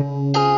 Bye.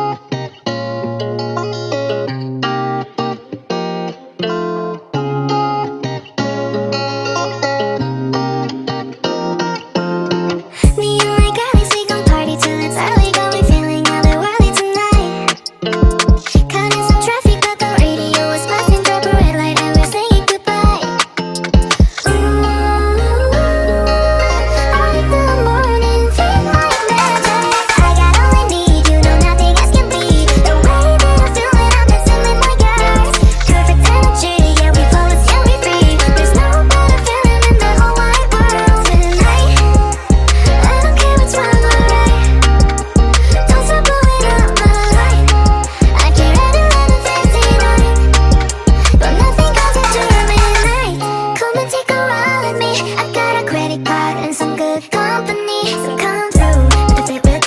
so come through. But